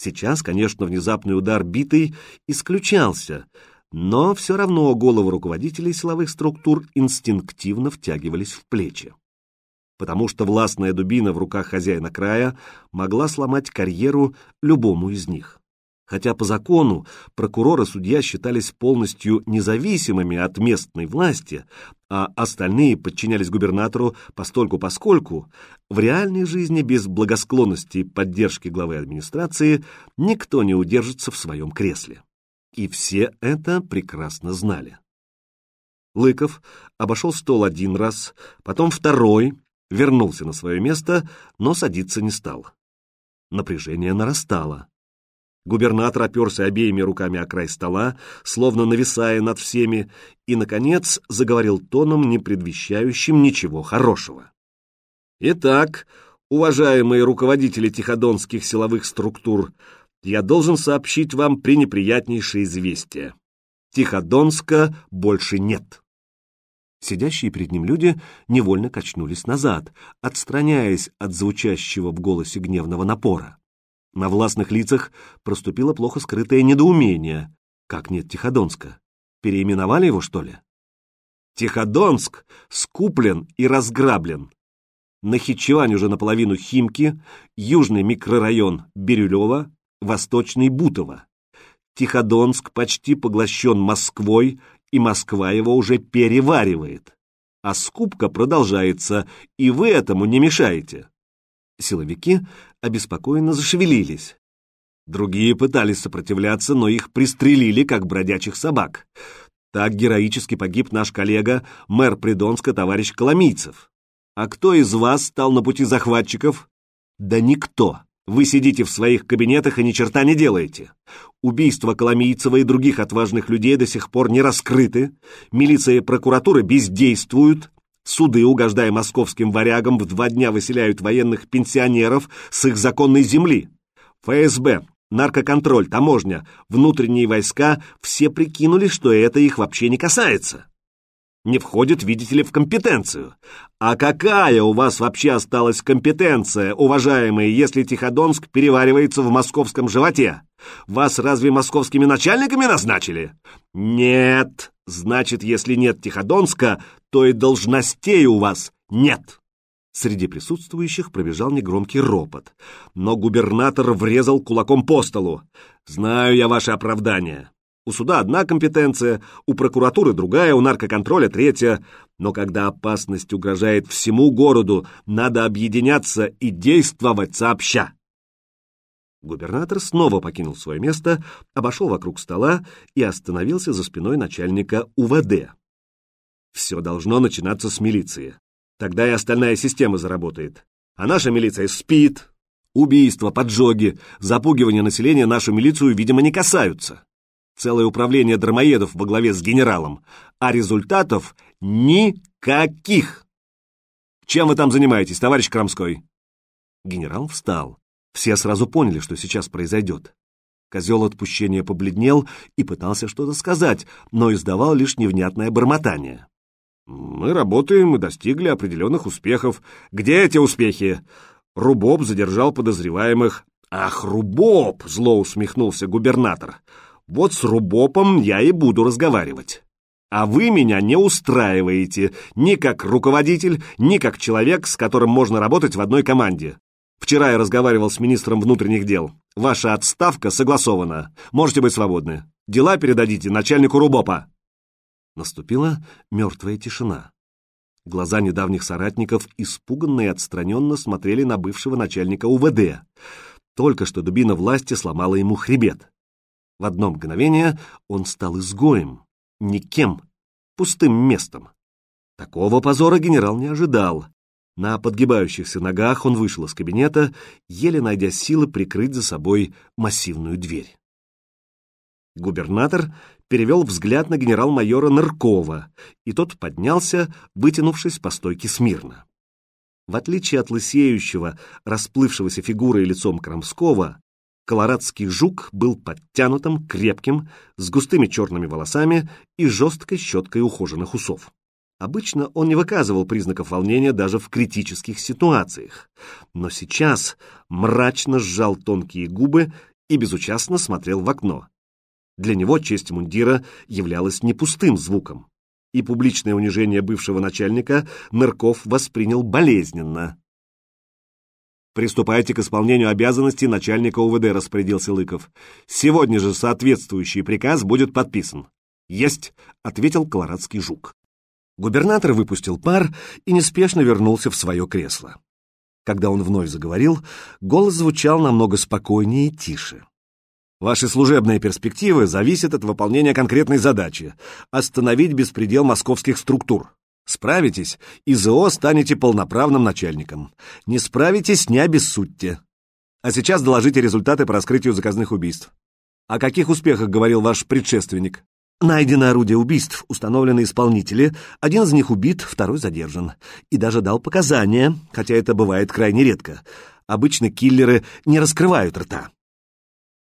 Сейчас, конечно, внезапный удар битой исключался, но все равно головы руководителей силовых структур инстинктивно втягивались в плечи. Потому что властная дубина в руках хозяина края могла сломать карьеру любому из них. Хотя по закону прокурор и судья считались полностью независимыми от местной власти, а остальные подчинялись губернатору постольку-поскольку, в реальной жизни без благосклонности и поддержки главы администрации никто не удержится в своем кресле. И все это прекрасно знали. Лыков обошел стол один раз, потом второй, вернулся на свое место, но садиться не стал. Напряжение нарастало. Губернатор оперся обеими руками о край стола, словно нависая над всеми, и, наконец, заговорил тоном, не предвещающим ничего хорошего. «Итак, уважаемые руководители тиходонских силовых структур, я должен сообщить вам пренеприятнейшее известие. Тиходонска больше нет». Сидящие перед ним люди невольно качнулись назад, отстраняясь от звучащего в голосе гневного напора. На властных лицах проступило плохо скрытое недоумение. Как нет Тиходонска? Переименовали его, что ли? Тиходонск скуплен и разграблен. Нахичевань уже наполовину Химки, южный микрорайон Бирюлева, восточный Бутово. Тиходонск почти поглощен Москвой, и Москва его уже переваривает. А скупка продолжается, и вы этому не мешаете. Силовики обеспокоенно зашевелились. Другие пытались сопротивляться, но их пристрелили, как бродячих собак. Так героически погиб наш коллега, мэр Придонска, товарищ Коломийцев. А кто из вас стал на пути захватчиков? Да никто. Вы сидите в своих кабинетах и ни черта не делаете. Убийства Коломийцева и других отважных людей до сих пор не раскрыты, милиция и прокуратура бездействуют, Суды, угождая московским варягам, в два дня выселяют военных пенсионеров с их законной земли. ФСБ, наркоконтроль, таможня, внутренние войска все прикинули, что это их вообще не касается. Не входит, видите ли, в компетенцию. А какая у вас вообще осталась компетенция, уважаемые, если Тиходонск переваривается в московском животе? Вас разве московскими начальниками назначили? Нет. Значит, если нет Тиходонска, то и должностей у вас нет. Среди присутствующих пробежал негромкий ропот, но губернатор врезал кулаком по столу. «Знаю я ваше оправдание. У суда одна компетенция, у прокуратуры другая, у наркоконтроля третья. Но когда опасность угрожает всему городу, надо объединяться и действовать сообща. Губернатор снова покинул свое место, обошел вокруг стола и остановился за спиной начальника УВД. Все должно начинаться с милиции. Тогда и остальная система заработает. А наша милиция спит. Убийства, поджоги, запугивание населения нашу милицию, видимо, не касаются. Целое управление дармоедов во главе с генералом, а результатов никаких. Чем вы там занимаетесь, товарищ Крамской? Генерал встал. Все сразу поняли, что сейчас произойдет. Козел отпущения побледнел и пытался что-то сказать, но издавал лишь невнятное бормотание. «Мы работаем и достигли определенных успехов. Где эти успехи?» Рубоб задержал подозреваемых. «Ах, Рубоб!» — зло усмехнулся губернатор. «Вот с Рубопом я и буду разговаривать. А вы меня не устраиваете ни как руководитель, ни как человек, с которым можно работать в одной команде. Вчера я разговаривал с министром внутренних дел. Ваша отставка согласована. Можете быть свободны. Дела передадите начальнику РУБОПа». Наступила мертвая тишина. Глаза недавних соратников испуганно и отстраненно смотрели на бывшего начальника УВД. Только что дубина власти сломала ему хребет. В одно мгновение он стал изгоем, никем, пустым местом. Такого позора генерал не ожидал. На подгибающихся ногах он вышел из кабинета, еле найдя силы прикрыть за собой массивную дверь. Губернатор перевел взгляд на генерал-майора Ныркова, и тот поднялся, вытянувшись по стойке смирно. В отличие от лысеющего, расплывшегося фигурой лицом Крамского, колорадский жук был подтянутым, крепким, с густыми черными волосами и жесткой щеткой ухоженных усов. Обычно он не выказывал признаков волнения даже в критических ситуациях, но сейчас мрачно сжал тонкие губы и безучастно смотрел в окно. Для него честь мундира являлась не пустым звуком, и публичное унижение бывшего начальника Нырков воспринял болезненно. «Приступайте к исполнению обязанностей начальника УВД», — распорядился Лыков. «Сегодня же соответствующий приказ будет подписан». «Есть», — ответил колорадский жук. Губернатор выпустил пар и неспешно вернулся в свое кресло. Когда он вновь заговорил, голос звучал намного спокойнее и тише. Ваши служебные перспективы зависят от выполнения конкретной задачи — остановить беспредел московских структур. Справитесь, и ЗО станете полноправным начальником. Не справитесь, не обессудьте. А сейчас доложите результаты по раскрытию заказных убийств. О каких успехах говорил ваш предшественник? Найдено орудие убийств, установлены исполнители, один из них убит, второй задержан. И даже дал показания, хотя это бывает крайне редко. Обычно киллеры не раскрывают рта.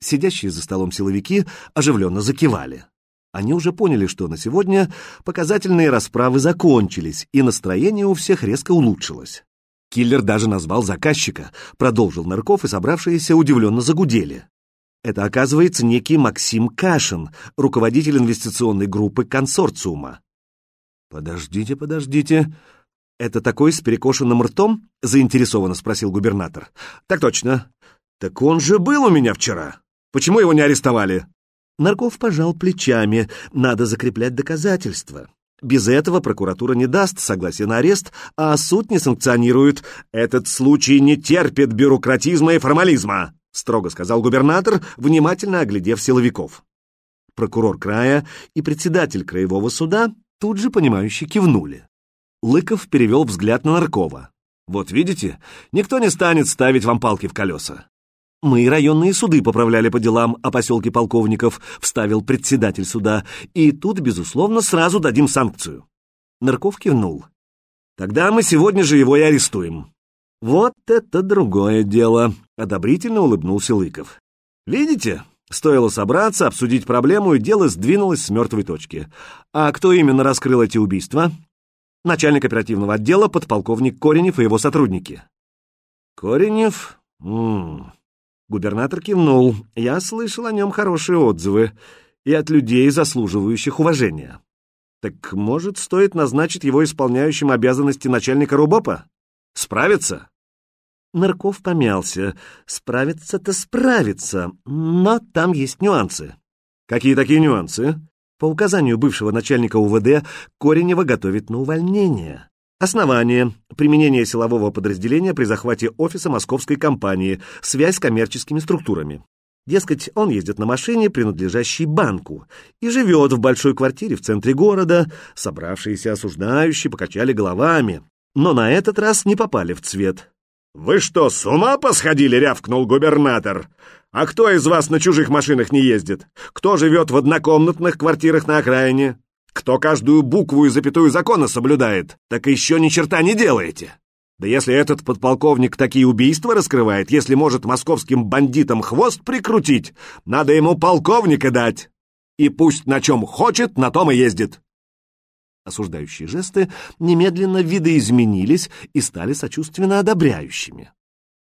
Сидящие за столом силовики оживленно закивали. Они уже поняли, что на сегодня показательные расправы закончились, и настроение у всех резко улучшилось. Киллер даже назвал заказчика, продолжил Нарков, и собравшиеся удивленно загудели. Это, оказывается, некий Максим Кашин, руководитель инвестиционной группы консорциума. «Подождите, подождите. Это такой с перекошенным ртом?» — заинтересованно спросил губернатор. «Так точно. Так он же был у меня вчера. Почему его не арестовали?» Нарков пожал плечами. Надо закреплять доказательства. Без этого прокуратура не даст согласия на арест, а суд не санкционирует. Этот случай не терпит бюрократизма и формализма, строго сказал губернатор, внимательно оглядев силовиков. Прокурор края и председатель краевого суда тут же понимающе кивнули. Лыков перевел взгляд на Наркова. «Вот видите, никто не станет ставить вам палки в колеса. «Мы районные суды поправляли по делам о поселке полковников», — вставил председатель суда, «и тут, безусловно, сразу дадим санкцию». Нырков кивнул. «Тогда мы сегодня же его и арестуем». «Вот это другое дело», — одобрительно улыбнулся Лыков. «Видите, стоило собраться, обсудить проблему, и дело сдвинулось с мертвой точки. А кто именно раскрыл эти убийства?» «Начальник оперативного отдела, подполковник Коренев и его сотрудники». «Коренев? М -м, Губернатор кивнул. Я слышал о нем хорошие отзывы и от людей, заслуживающих уважения. Так, может, стоит назначить его исполняющим обязанности начальника РУБОПа? Справится? Нарков помялся. Справиться-то справится, но там есть нюансы. Какие такие нюансы? По указанию бывшего начальника УВД Коренева готовит на увольнение. Основание. Применение силового подразделения при захвате офиса московской компании. Связь с коммерческими структурами. Дескать, он ездит на машине, принадлежащей банку, и живет в большой квартире в центре города. Собравшиеся осуждающие покачали головами, но на этот раз не попали в цвет. «Вы что, с ума посходили?» — рявкнул губернатор. «А кто из вас на чужих машинах не ездит? Кто живет в однокомнатных квартирах на окраине? Кто каждую букву и запятую закона соблюдает, так еще ни черта не делаете. Да если этот подполковник такие убийства раскрывает, если может московским бандитам хвост прикрутить, надо ему полковника дать. И пусть на чем хочет, на том и ездит. Осуждающие жесты немедленно видоизменились и стали сочувственно одобряющими.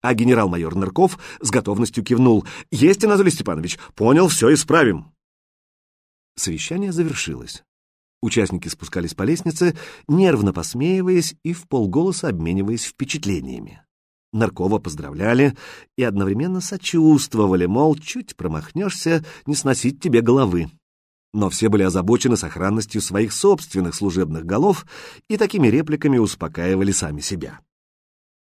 А генерал-майор Нырков с готовностью кивнул. «Есть, Анатолий Степанович, понял, все исправим». Совещание завершилось. Участники спускались по лестнице, нервно посмеиваясь и в полголоса обмениваясь впечатлениями. Наркова поздравляли и одновременно сочувствовали, мол, чуть промахнешься, не сносить тебе головы. Но все были озабочены сохранностью своих собственных служебных голов и такими репликами успокаивали сами себя.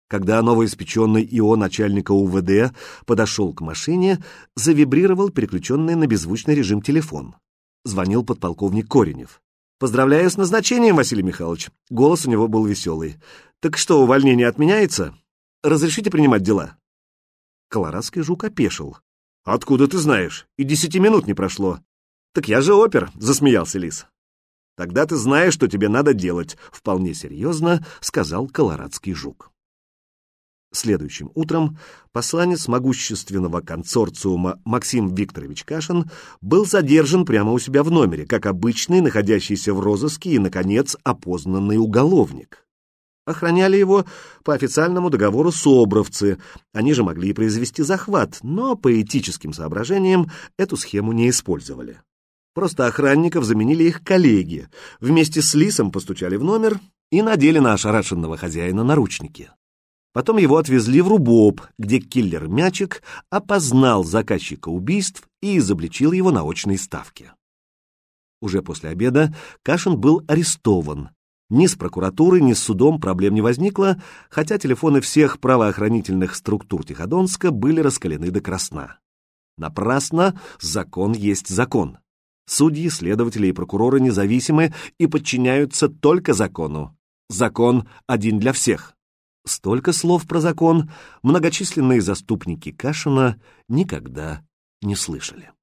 Когда новоиспеченный ИО начальника УВД подошел к машине, завибрировал переключенный на беззвучный режим телефон. Звонил подполковник Коренев. «Поздравляю с назначением, Василий Михайлович». Голос у него был веселый. «Так что, увольнение отменяется? Разрешите принимать дела?» Колорадский жук опешил. «Откуда ты знаешь? И десяти минут не прошло». «Так я же опер», — засмеялся Лис. «Тогда ты знаешь, что тебе надо делать», — вполне серьезно сказал колорадский жук. Следующим утром посланец могущественного консорциума Максим Викторович Кашин был задержан прямо у себя в номере, как обычный, находящийся в розыске и, наконец, опознанный уголовник. Охраняли его по официальному договору СОБРовцы. Они же могли и произвести захват, но по этическим соображениям эту схему не использовали. Просто охранников заменили их коллеги. Вместе с Лисом постучали в номер и надели на ошарашенного хозяина наручники. Потом его отвезли в Рубоб, где киллер-мячик опознал заказчика убийств и изобличил его на очной ставке. Уже после обеда Кашин был арестован. Ни с прокуратурой, ни с судом проблем не возникло, хотя телефоны всех правоохранительных структур Тиходонска были раскалены до красна. Напрасно закон есть закон. Судьи, следователи и прокуроры независимы и подчиняются только закону. Закон один для всех. Столько слов про закон многочисленные заступники Кашина никогда не слышали.